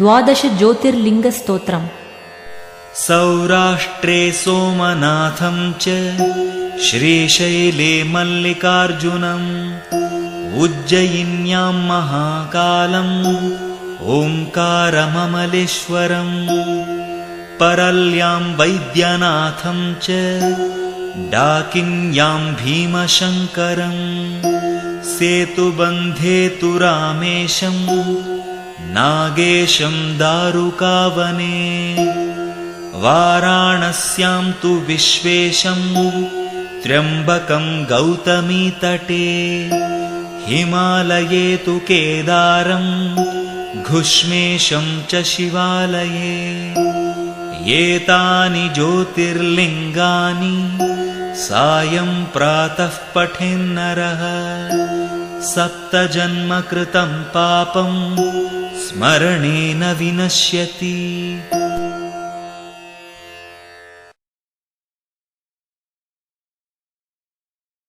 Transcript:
द्वादशज्योतिर्लिङ्गस्तोत्रम् सौराष्ट्रे सोमनाथं च श्रीशैले मल्लिकार्जुनम् उज्जयिन्यां महाकालम् ओङ्कारममलेश्वरम् परल्यां वैद्यनाथं च डाकिन्यां भीमशङ्करम् सेतुबन्धे तु रामेशम् नागेशं दारुकावने। वाराणस्यां तु विश्वेशं त्र्यम्बकं गौतमीतटे हिमालये तु केदारं घुष्मेशं च शिवालये। एतानि ज्योतिर्लिङ्गानि सायं प्रातः पठेन्नरः। सप्तजन्मकृतं पापं स्मरणेन विनश्यति